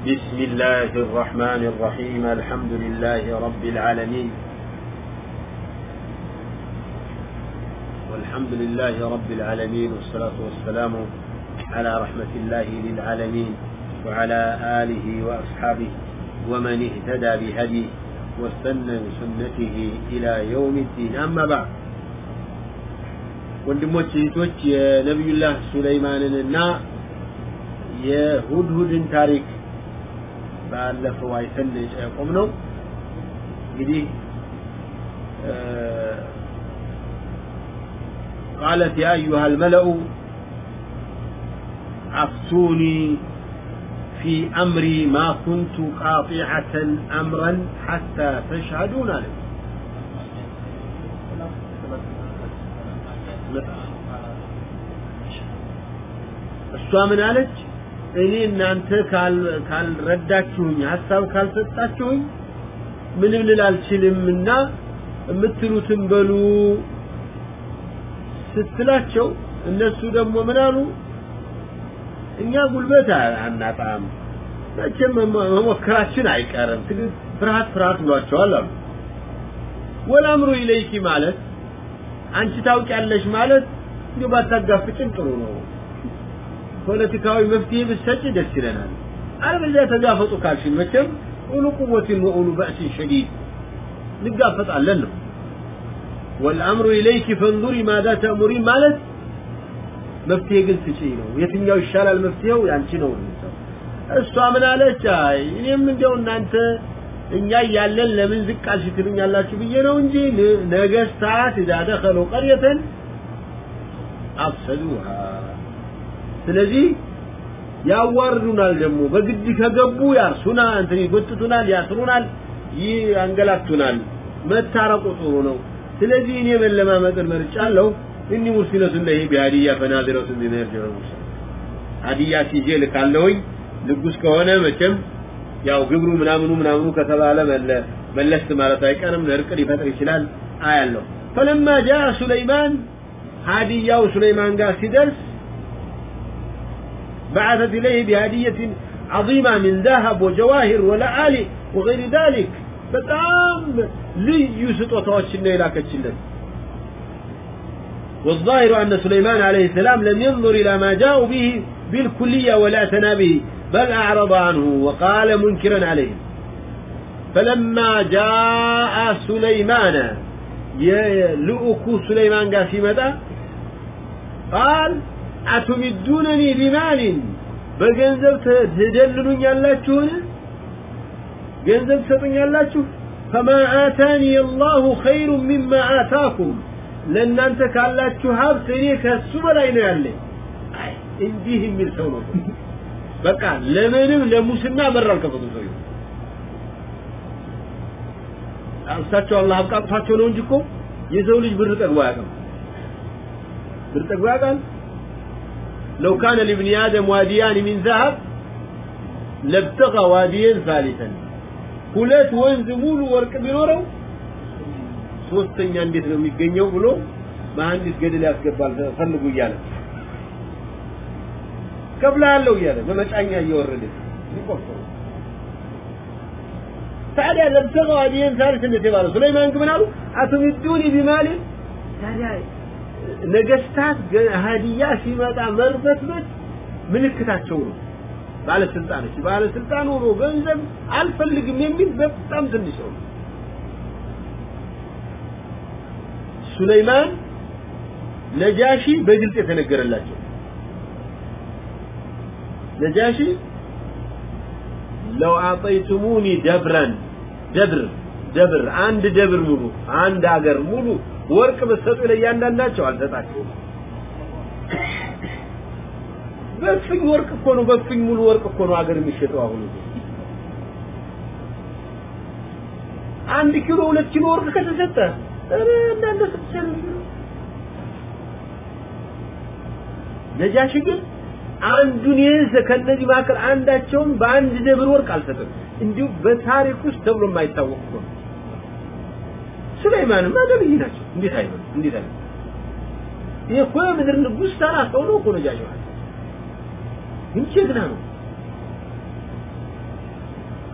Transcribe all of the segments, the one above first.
بسم الله الرحمن الرحيم الحمد لله رب العالمين والحمد لله رب العالمين والصلاة والسلام على رحمة الله للعالمين وعلى آله وأصحابه ومن اهتدى بهديه واستنى بسنته إلى يوم الدين أما بعد ወንድሞች እህቶች የነቢዩላህ ሱለይማንንና የሁድሁድን ታሪክ ባለፈው አይተን የቆም ነው እንግዲህ قالت يا أيها الملأ أفتوني في أمري ما كنت قاطعة أمرا حتى تشهدون عليه እሷ ምን አለች እኔ እናንተ ካልረዳችሁኝ ሀሳብ ካልሰጣችሁኝ ምንም ልል አልችልምና የምትሉትን በሉ ስትላቸው እነሱ ደግሞ ምን አሉ? እኛ ጉልበት አናጣም። መቼም መሞከራችን አይቀርም። ፍርሃት ፍርሃት ብሏቸዋል አሉ። ወላምሩ ኢለይኪ ማለት አንቺ ታውቂያለሽ ማለት እንዲሁ ባታጋፍጭን ጥሩ ነው ፖለቲካዊ መፍትሄ ብትሰጪ ደስ ይለናል። አለበለዚያ ተጋፈጡ ካልሽን መቼም ኡሉ ቁወትን ወኡሉ በእስን ሸዲድ እንጋፈጣለን ነው። ወልአምሩ ኢለይኪ ፈንዙሪ ማዛ ተእሙሪን ማለት መፍትሄ ግን ስጪ ነው። የትኛው ይሻላል መፍትሄው? ያንቺ ነው እሷ ምን አለች? እኔም እንደው እናንተ እኛ እያለን ለምን ዝቅ አልሽ ትሉኛላችሁ ብዬ ነው እንጂ ነገስታት ኢዛ ደኸሉ ቀርየተን አፍሰዱሃ ስለዚህ ያዋርዱናል ደግሞ። በግድ ከገቡ ያርሱናል እንትን ይጎትቱናል ያስሩናል ያንገላቱናል መታረቁ ጥሩ ነው። ስለዚህ እኔ መለማመጥን መርጫለሁ። እኒ ሙርሲለቱን ለሂ ቢሃዲያ ፈናዚረቱን ቢመርጀ ሀዲያ ሲጄ ልካለሁኝ። ንጉስ ከሆነ መቼም ያው ግብሩ ምናምኑ ምናምኑ ከተባለ መለስ ማለት አይቀርም። እርቅ ሊፈጥር ይችላል። አያለሁ። ፈለማ ጃ ሱለይማን ሀዲያው ሱለይማን ጋር ሲደርስ بعثت إليه بهدية عظيمة من ذهب وجواهر ولآلئ وغير ذلك በጣም ልዩ ስጦታዎችን ነው የላከችለት والظاهر أن سليمان عليه السلام لم ينظر إلى ما جاءوا به بالكلية ولا اعتنى به بل أعرض عنه وقال منكرا عليه فلما جاء سليمان يلؤك سليمان قاسمة قال አቱሚዱነኒ ቢማሊን? በገንዘብ ትደልሉኛላችሁን? ገንዘብ ትሰጡኛላችሁ? ፈማ አታኒ አላሁ ኸይሩ ሚማ አታኩም። ለእናንተ ካላችሁ ሀብት እኔ ከሱ በላይ ነው ያለኝ። አይ እንዲህ የሚል ሰው ነው። በቃ ለምንም ለሙስና በር አልከፈቱ ሰው እሳቸው አላህ አብቃቅቷቸው ነው እንጂ እኮ የሰው ልጅ ብር ጠግቦ አያውቅም። ብር ጠግቦ ያውቃል لو كان لابن آدم واديان من ذهب لابتغى واديا ثالثا ሁለት ወንዝ ሙሉ ወርቅ ቢኖረው ሶስተኛ እንዴት ነው የሚገኘው ብሎ መሐንዲስ ገደል ያስገባል ፈልጉ እያለ ከብላለሁ እያለ በመጫኛ እየወረደ ይቆፈሩ ታዲያ ለብተጋ ዋዲየን ታሪክ እንደተባለ ሱለይማን ግን አሉ አቱሚዱኒ ቢማል ታዲያ ነገስታት ሀዲያ ሲመጣ መርበትበት ምልክታቸው ነው። ባለስልጣኖች ባለስልጣን ሆኖ ገንዘብ አልፈልግም የሚል በጣም ትንሽ ነው። ሱለይማን ነጃሺ በግልጽ የተነገረላቸው ነጃሺ ለው አጠይቱሙኒ ደብረን ደብር ደብር አንድ ደብር ሙሉ አንድ አገር ሙሉ ወርቅ ብትሰጡ ለእያንዳንዳቸው አልሰጣቸውም በፍኝ ወርቅ እኮ ነው በፍኝ ሙሉ ወርቅ እኮ ነው ሀገር የሚሸጠው አሁን። አንድ ኪሎ ሁለት ኪሎ ወርቅ ከተሰጠ ኧረ ስትሰሩ ነጃሽ ግን አንዱን ይህን ከነዚህ መካከል አንዳቸውም በአንድ ደብር ወርቅ አልሰጥም እንዲሁ በታሪክ ውስጥ ተብሎ የማይታወቅ ነው ሱለይማንም ነብይ ናቸው እንዴት አይሆን እንዴት አይሆን ይሄ እኮ የምድር ንጉሥ ተራ ሰው ነው እኮ ነጃሽ ማለት ግን ጀግና ነው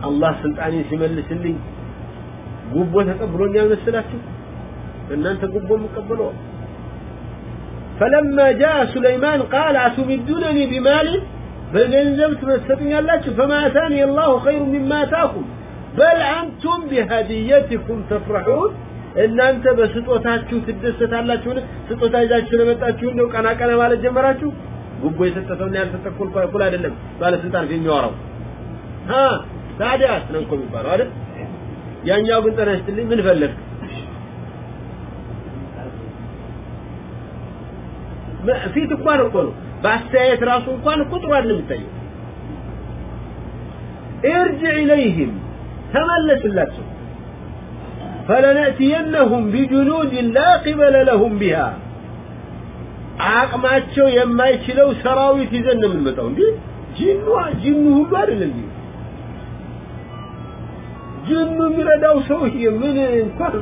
አላህ ስልጣኔን ሲመልስልኝ ጉቦ ተቀብሎኛል መሰላችሁ እናንተ ጉቦ የምቀበለው فلما جاء سليمان قال أتمدونني بمال በገንዘብ ትመሰጡኛላችሁ فما آتاني الله خير مما آتاكم بل أنتم بهديتكم تفرحون እናንተ በስጦታችሁ ትደሰታላችሁ ስጦታ ይዛችሁ ለመጣችሁ ነው ቀና ቀና ማለት ጀመራችሁ ጉቦ የሰጠሰውና ያልሰጠው እኩል አይደለም ባለስልጣን የሚያወራው ሀ ታዲያ ነው እኮ የሚባለው አይደል ያኛው ግን ጤና ይስጥልኝ ምን ፈለግ ፊት እንኳን እኮ ነው በአስተያየት ራሱ እንኳን እኮ ጥሩ አይደለም የሚታየው ارجع إليهم ተመለስላቸው فلنأتينهم بجنود لا قبل لهم بها አቅማቸው የማይችለው ሰራዊት ይዘን ነው የምንመጣው እንዴ ጂኑ ጂኑ ሁሉ አይደለም እንዴ ጅኑ የሚረዳው ሰውዬ ምን እንኳን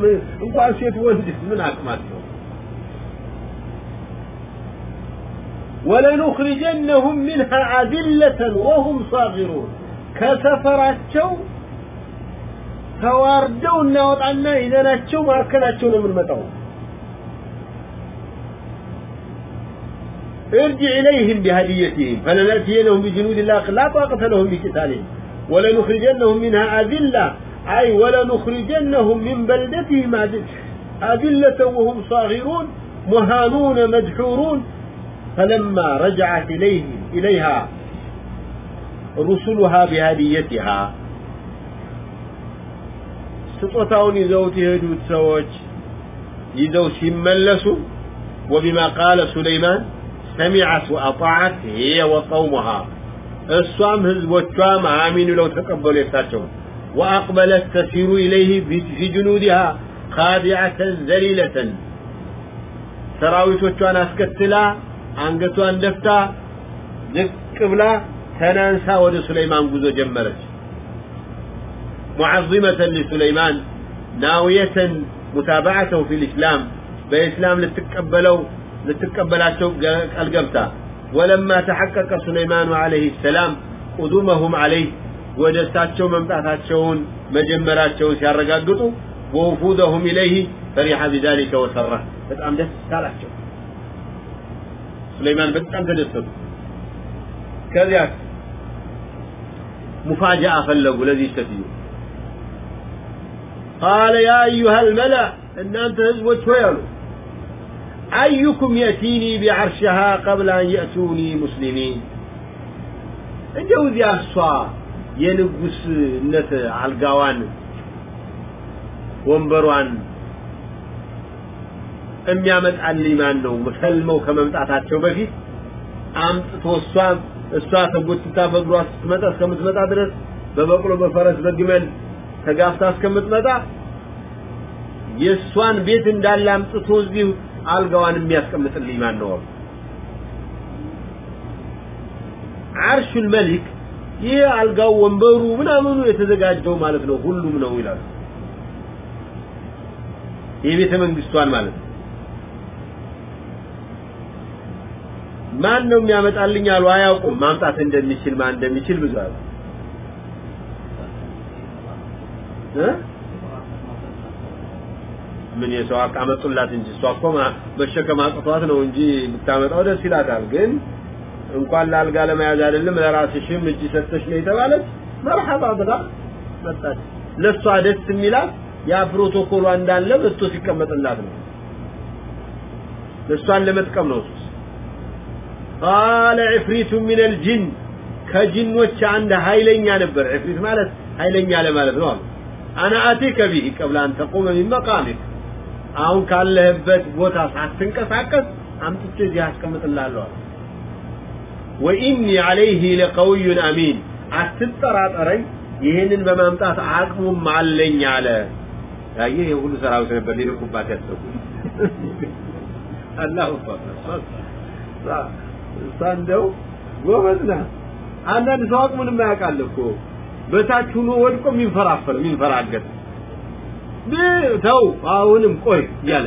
እንኳን ሴት ወንድ ምን አቅማቸው ولنخرجنهم منها أذلة وهم صاغرون ከሰፈራቸው ተዋርደው እናወጣና ይዘናቸው ማርከናቸው ነው የምንመጣው ارجع إليهم بهديتهم فلنأتينهم بجنود لا لا طاقة لهم بقتالهم ولنخرجنهم منها أذلة أي ولنخرجنهم من بلدتهم أذلة وهم صاغرون مهانون مدحورون فلما رجعت إليهم إليها رسلها بهديتها ስጦታውን ይዘውት የሄዱት ሰዎች ይዘው ሲመለሱ وبما قال سليمان سمعت وأطاعت هي وقومها እሷም ህዝቦቿም አሚን ብለው ተቀበሉ የሳቸውን وأقبلت تسير إليه في جنودها خادعة ذليلة ሰራዊቶቿን አስከትላ አንገቷን ደፍታ ዝቅ ብላ ተናንሳ ወደ ሱለይማን ጉዞ ጀመረች معظمة لسليمان ناوية متابعته في الإسلام بإسلام لتكبلوا لتتقبلاتهم القبتا ولما تحقق سليمان عليه السلام قدومهم عليه ودستاتهم ممتعتاتهم مجمراتهم سيارقاقتوا ووفودهم إليه فرح بذلك وسره. بتقام دس سليمان بتقام تدسته. كذلك مفاجأة فلقوا الذي استفيدوا قال يا أيها الملأ إن أنت هزبت ويلو أيكم يأتيني بعرشها قبل أن يأتوني مسلمين እንደው እዚያ እሷ የንጉስነት አልጋዋን ወንበሯን የሚያመጣልኝ ማን ነው ሰልመው ከመምጣታቸው በፊት አምጥቶ እሷ እሷ ተጎትታ በእግሯ ስትመጣ እስከምትመጣ ድረስ በበቅሎ በፈረስ በግመል ተጋፍታ እስከምትመጣ የእሷን ቤት እንዳለ አምጥቶ አልጋዋን የሚያስቀምጥልኝ ማን ነው? አርሹል መሊክ ይህ አልጋው ወንበሩ ምናምኑ የተዘጋጀው ማለት ነው። ሁሉም ነው ይላሉ። የቤተ መንግስቷን ማለት ነው። ማን ነው የሚያመጣልኝ አሉ። አያውቁም። ማምጣት እንደሚችል ማን እንደሚችል ብዙ አሉ ምን የሰው አቃመጡላት እንጂ? እሷ እኮ መሸከም አቅቷት ነው እንጂ ብታመጣው ደስ ይላታል። ግን እንኳን ለአልጋ ለመያዝ አይደለም ለራስሽም እጅ ሰጥተሽ ነው የተባለች። መርሐባ ብላ መጣች። ለሷ ደስ የሚላት ያ ፕሮቶኮሏ እንዳለ መጥቶ ሲቀመጥላት ነው። ለሷን ለመጥቀም ነው። ቃለ ዕፍሪቱ ምን አልጅን ከጅኖች አንድ ኃይለኛ ነበር። ዕፍሪት ማለት ኃይለኛ ለማለት ነው አሉ አና አቲከ ቢሂ ቀብለ አን ተቁመ ሚን መቃሚክ። አሁን ካለህበት ቦታ ሳትንቀሳቀስ አምጥቼ እዚህ አስቀምጥልሃለሁ ወኢኒ ዐለይሂ ለቀውዩን አሚን አትጠራጠረኝ ይህንን በማምጣት አቅሙም አለኝ አለ። ያየ የሁሉ ሰራዊት ነበር ሊልኩባት ያሰቡ አላሁ እሷ እንደው ጎበዝ ናት። አንዳንድ ሰው አቅሙንም ያውቃል እኮ በታች ሆኖ ወድቆ የሚንፈራፈር የሚንፈራገጥ። ተው አሁንም ቆይ እያለ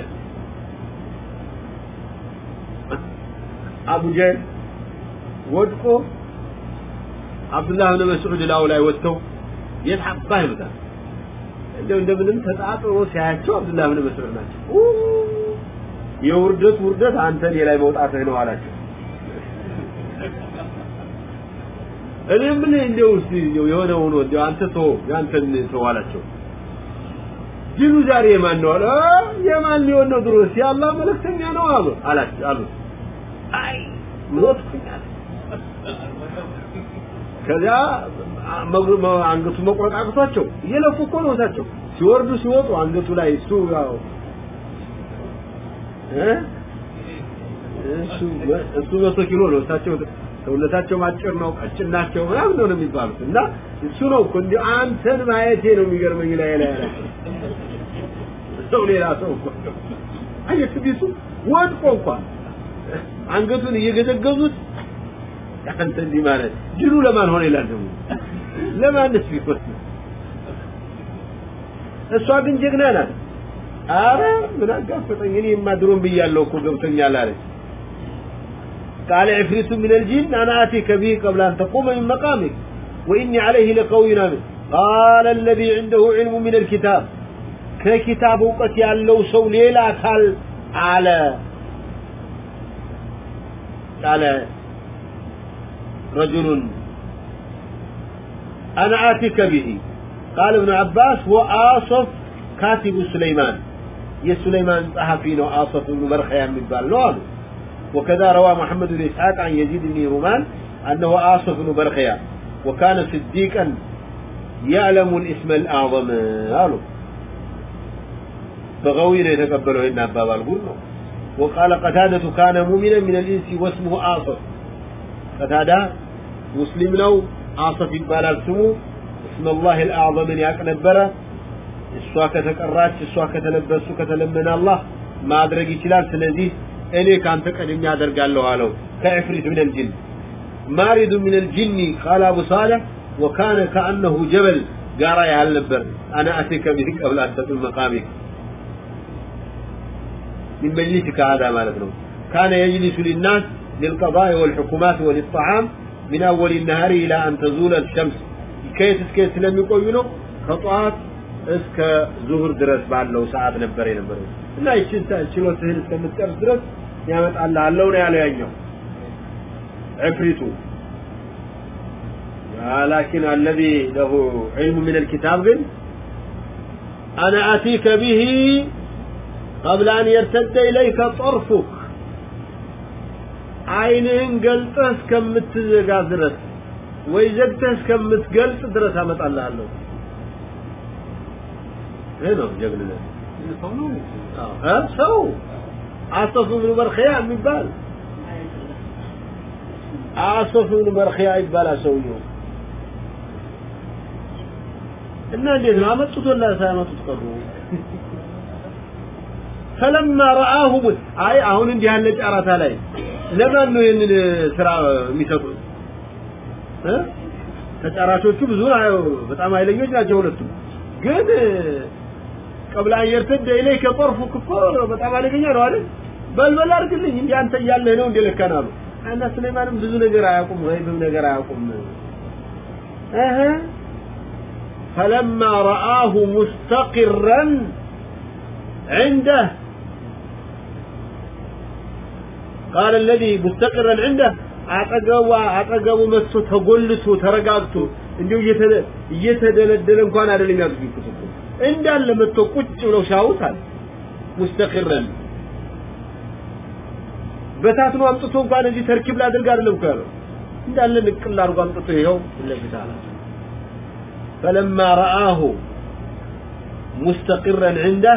አቡ ጀህል ወድቆ አብዱላህ ብን መስዑድ ላው ላይ ወጥተው የት ይሉታል። እንደው እንደምንም ተጣጥሮ ሲያያቸው አብዱላህ ብን መስዑድ ናቸው። የውርደት ውርደት አንተ ላይ መውጣትህ ነው አላቸው እኔ ምን እንደው እስቲ የሆነ ሆኖ እንደው አንተ ተው ያንተን ተው አላቸው። ጅሉ ዛሬ የማን ነው አለ? የማን ሊሆን ነው ድሮስ የአላህ መልእክተኛ ነው አሉ። አላቸው አሉ። አይ ሞትኩኛል ከዚያ አንገቱ መቁረጥ አቅቷቸው እየለፉ እኮ ነው እሳቸው። ሲወርዱ ሲወጡ አንገቱ ላይ እሱ ያው እሱ እሱ መቶ ኪሎ ነው እሳቸው ሰውነታቸው ማጭር ነው ቀጭን ናቸው ምናምን ነው የሚባሉት። እና እሱ ነው እኮ እንዲህ አንተን ማየቴ ነው የሚገርመኝ ላይ ላይ ሰው ሌላ ሰው እኮ አየት ቢሱ ወድቆ እንኳን አንገቱን እየገዘገዙት አንተ እንዲህ ማለት ጅሉ ለማን ሆነ ይላል ደግሞ? ለማንስ ቢኮት እሷ ግን ጀግና ናት። አረ ምን አጋፈጠኝ? እኔማ ድሮም ብያለሁ እኮ ገብቶኛል አለች قال عفريت من الجن أنا آتيك به قبل أن تقوم من مقامك وإني عليه لقوي نامن قال الذي عنده علم من الكتاب. ككتاب وقت يالله سو ليلة قال على على رجل. أنا آتيك به. قال ابن عباس وآصف كاتب سليمان. يا سليمان صحفي آصف ابن برخيان من بالله وكذا روى محمد بن إسحاق عن يزيد بن رومان أنه آصف بن برخيا وكان صديقا يعلم الاسم الأعظم قالوا بغوي يتقبله إن أباب القرن وقال قتادة كان مؤمنا من الإنس واسمه آصف قتادة مسلم له آصف يقبال اسمه اسم الله الأعظم ياك نبرة እሷ ከተቀራች እሷ ከተለበሱ ከተለመነ አላህ ማድረግ ይችላል ስለዚህ እኔ ካንተ ቀድሜ አደርጋለሁ አለው ከዕፍሪት ምን الجن ማሪዱ ምን الجن قال ابو صالح وكان كانه جبل ጋራ ያህል ነበር انا اتيك به قبل ان تقل مقامك من مجلسك هذا ማለት ነው كان يجلس للناس للقضاء والحكومات وللطعام من اول النهار الى ان تزول الشمس ከየት እስከ ስለሚቆዩ ነው ከጧት እስከ ዙሁር ድረስ ባለው ሰዓት ነበር የነበረው እና ይችን ችሎትህን እስከምትጨርስ ድረስ ያመጣልሃለሁ ነው ያለው ያኛው። ዕፍሪቱ ላኪን አለዚ ለሁ ዒልሙ ምን ልኪታብ ግን አነ አቲከ ብሂ ቀብለ አን የርተደ ኢለይከ ጠርፉክ አይንህን ገልጠህ እስከምትዘጋ ድረስ ወይ ዘግተህ እስከምትገልጽ ድረስ አመጣልሃለሁ። ይህ ነው ጀግንነት። ሰው አሰፉ ብኑ በርኺያ የሚባል? አሰፉ ብኑ በርኺያ ይባላል ሰውየው። እና እንዴት ነው? አመጡት ወላ ሳያመጡት ቀሩ? ፈለማ ረአሁ አይ አሁን እንዲህ ያለ ጨረታ ላይ ለማን ነው ይህንን ስራ የሚሰጡት? ተጫራቾቹ ብዙ በጣም ኃይለኞች ናቸው ሁለቱም። ግን ቀብላ የርተደ ኢለይከ ጠርፉክ እኮ በጣም አደገኛ ነው አይደል በልበል አድርግልኝ እንዲህ አንተ እያለህ ነው እንደ ለካ አሉ እና ስሌማንም ብዙ ነገር አያውቁም ገይብም ነገር አያውቁም እህ فلما رآه مستقرا عنده قال الذي مستقرا عنده አጠገቡ አጠገቡ መጥቶ ተጎልቶ ተረጋግቶ እንዲሁ እየተደለደለ እንኳን አይደለም ያዝጉት እንዳለ መጥቶ ቁጭ ብለው ሻውታል ሙስተቅረን በታትኖ አምጥቶ እንኳን እዚህ ተርኪብ ላድርግ አይደለም እኮ ያለው እንዳለ ንቅል አድርጎ አምጥቶ ይኸው ለፊት አላቸው فلما رآه مستقرا عنده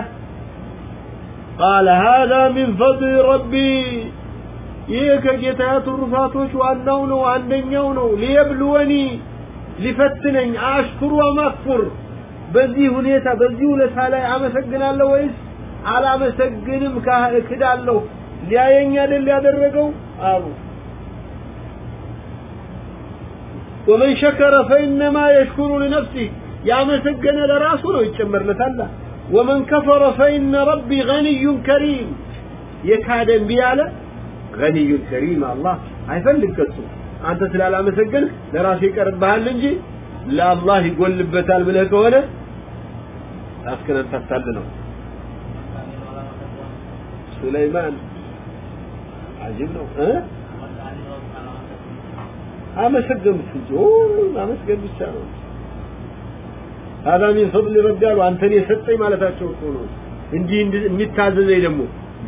قال هذا من فضل ربي ይህ ከጌታ ትሩፋቶች ዋናው ነው አንደኛው ነው ሊየብልወኒ ሊፈትነኝ አሽኩሩ ወማክፉር በዚህ ሁኔታ በዚህ ሁኔታ ላይ አመሰግናለሁ ወይስ አላመሰግንም? ክዳለሁ ሊያየኝ አይደል ያደረገው? አሉ። ወመን ሸከረ ፈኢነማ የሽኩሩ ሊነፍሲህ። ያመሰገነ ለራሱ ነው ይጨመርለታል። ወመን ከፈረ ፈኢነ ረቢ ገኒዩን ከሪም። የካደ እምቢ አለ። ገኒዩን ከሪም አላህ አይፈልግ ከሱ። አንተ ስላላመሰገንክ ለራሱ ይቀርብሃል እንጂ ለአላህ ይጎልበታል ብለህ ከሆነ አስከነን ታታል ነው ሱለይማን አጅብ ነው እ አመሰገኑት እንጂ አመስገን ብቻ ነው هذا من فضل ربي አሉ አንተን የሰጠኝ ማለታቸው እኮ ነው እንዲህ የሚታዘዘኝ ደግሞ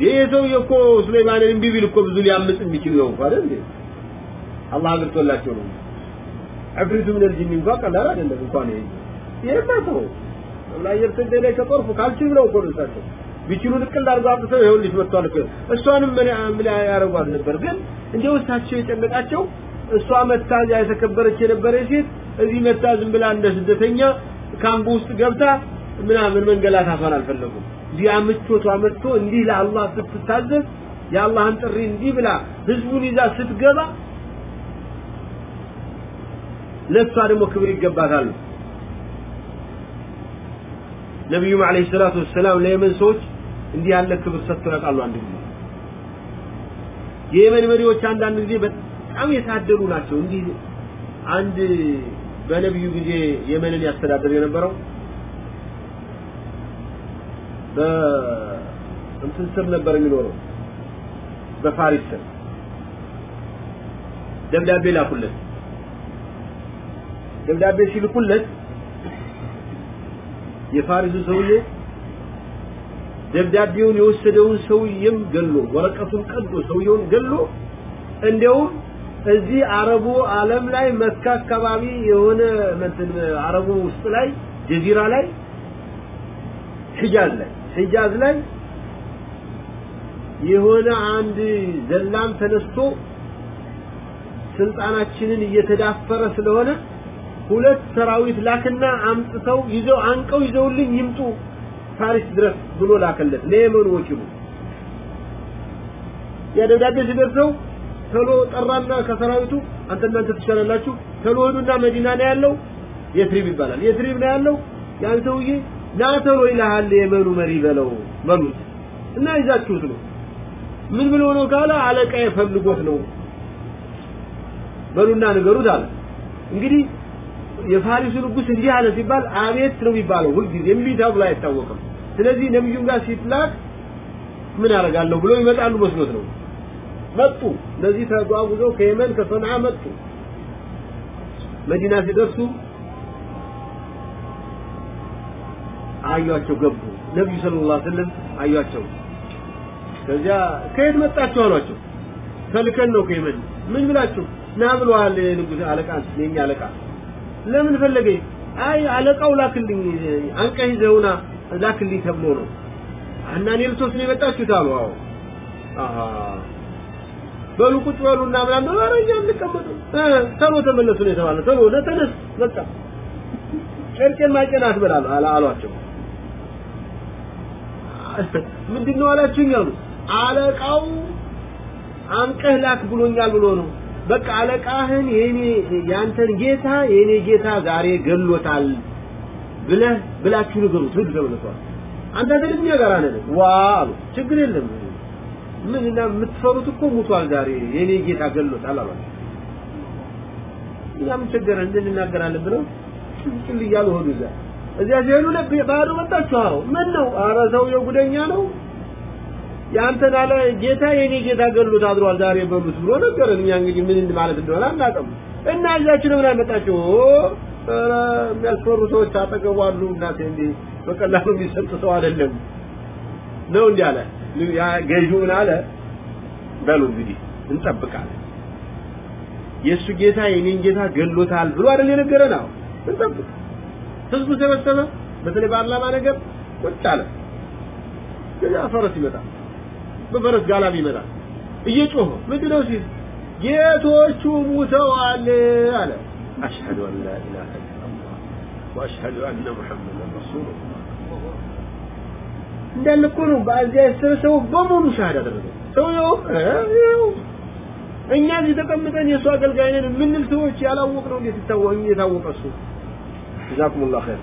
ይሄ ሰውዬ እኮ ሱለይማንን እምቢ ቢል እኮ ብዙ ሊያምጽ የሚችል ነው አይደል እንዴ አላህ አግርቶላቸው ነው عفريت من الجن እንኳን ቀላል አይደለም እንኳን ይሄ ይሄማ ተው አላህ ይርተደ ላይ ከጦርፉ ካልችል ብለው እኮ ነው ቢችሉ ልቅል አድርገው አብተው ይኸውልሽ መጥቷል እኮ። እሷንም ምን ምን ያደርጓት ነበር? ግን እንደው እሳቸው የጨነቃቸው እሷ መታዝ የተከበረች የነበረ ሴት እዚህ መታ ዝም ብላ እንደ ስደተኛ ካምፕ ውስጥ ገብታ ምናምን መንገላታቷን አልፈለጉም። ዲያ ምቾቷ መጥቶ እንዲህ ለአላህ ስትታዘዝ የአላህን ጥሪ እንዲህ ብላ ህዝቡን ይዛ ስትገባ ለሷ ደግሞ ክብር ይገባታል ነብዩም አለይሂ ሰላቱ ወሰላም ለየመን ሰዎች እንዲህ ያለ ክብር ሰጥተው ያውቃሉ? አንድ ጊዜ የየመን መሪዎች አንዳንድ ጊዜ በጣም የታደሉ ናቸው። እንዲህ አንድ በነብዩ ጊዜ የመንን ያስተዳድር የነበረው በእንትን ስር ነበር የሚኖረው በፋሪስ ስር ደብዳቤ ላኩለት። ደብዳቤ ሲልኩለት የፋሪሱ ሰውዬ ደብዳቤውን የወሰደውን ሰውዬም ገሎ ወረቀቱን ቀዶ ሰውየውን ገሎ እንዲያውም እዚህ አረቡ ዓለም ላይ መካ አካባቢ የሆነ እንትን አረቡ ውስጥ ላይ ጀዚራ ላይ ሒጃዝ ላይ ሒጃዝ ላይ የሆነ አንድ ዘላን ተነስቶ ስልጣናችንን እየተዳፈረ ስለሆነ ሁለት ሰራዊት ላክና አምጥተው ይዘው አንቀው ይዘውልኝ ይምጡ ፓሪስ ድረስ ብሎ ላከለት። ለየመኑ ወኪሉ ያ ደብዳቤ ሲደርሰው ተሎ ጠራና ከሰራዊቱ አንተ እናንተ ትሻላላችሁ ተሎ ሄዱና መዲና ነው ያለው። የትሪብ ይባላል። የትሪብ ነው ያለው። ያን ሰውዬ ና ተሎ ይልሃል የመኑ መሪ በለው በሉት እና ይዛችሁት ነው። ምን ብሎ ነው ካለ አለቃ የፈልጎት ነው። በሉና ንገሩት አለ። እንግዲህ የፋሪሱ ንጉስ እንዲህ አለ ሲባል አቤት ነው የሚባለው። ሁልጊዜ እምቢ ተብሎ አይታወቅም። ስለዚህ ነብዩም ጋር ሲትላክ ምን አደርጋለሁ ብሎ ይመጣሉ መስሎት ነው። መጡ። እነዚህ ተጓጉዘው ከየመን ከሰንዓ መጡ። መዲና ሲደርሱ አዩአቸው ገቡ። ነብዩ ሰለላሁ ዐለይሂ ወሰለም ከዚያ ከየት መጣችሁ አሏቸው። ተልከን ነው ከየመን። ምን ብላችሁ? ና ብለዋል ንጉስ አለቃ የኛ አለቃ ለምን ፈለገኝ አይ አለቃው ላክልኝ አንቀህ ይዘውና ላክልኝ ተብሎ ነው። እና እኔ ልትወስድ ነው የመጣችሁት አሉ። አዎ። በሉ ቁጭ በሉና ምናምን። ኧረ እኛ እንቀመጡ ተሎ ተመለሱ ነው የተባለ ተሎ ለተነስ በቃ ጨርቄን ማቄን አትበላሉ አሏቸው። ምንድነው አላችሁኝ አሉ። አለቃው አንቀህ ላክ ብሎኛል ብሎ ነው በቃ አለቃህን የኔ ያንተን ጌታ የኔ ጌታ ዛሬ ገሎታል ብለህ ብላችሁ ንገሩት ህግ ተብለቷል አንተ አይደለም ጋር አለ ዋ አሉ ችግር የለም። ምን እና የምትፈሩት እኮ ሙቷል ዛሬ። የኔ ጌታ ገሎታል አሏቸው እኛም ቸገረ እንድንናገራለን ብለው ጭል እያሉ ሆዱ እዛ እዚያ ሲሄዱ ባዶ መጣችሁ። አዎ። ምን ነው? ኧረ ሰውየው ጉደኛ ነው ያንተን አለ ጌታ የኔ ጌታ ገሎት አድሯል ዛሬ በሉት ብሎ ነገረን። እኛ እንግዲህ ምን ማለት እንደሆነ አናውቅም። እና እዛችሁ ለምን አልመጣችሁ ኧረ የሚያስፈሩ ሰዎች አጠገቡ አሉ። እናቴ እንዴ? በቀላሉ የሚሰጥ ሰው አይደለም ነው እንዲህ አለ። ገዢው ምን አለ? በሉ እንግዲህ እንጠብቃለን። የእሱ ጌታ የኔን ጌታ ገሎታል ብሎ አይደል የነገረን? አዎ እንጠብቅ። ህዝቡ ሰበሰበ። በተለይ በአላማ ነገር ቁጭ አለ። ከዚያ ፈረስ ይመጣል በፈረስ ጋላቢ ይመጣል እየጮኸ ምንድነው ሲል ጌቶቹ ሙተዋል አለ አሽሀዱ አን ላ ኢላሀ ኢላላህ ወአሽሀዱ አነ ሙሐመደን ረሱሉላህ እንዳለ እኮ ነው በዚያ የተሰበሰበው በሙሉ ሻሃዳ አደረገ ሰውየው እኛ እዚህ ተቀምጠን የእሱ አገልጋይ ነን የምንል ሰዎች ያላወቅ ነው እንዴት ይታወቅ የታወቀ እሱ ጀዛኩሙላህ ኸይር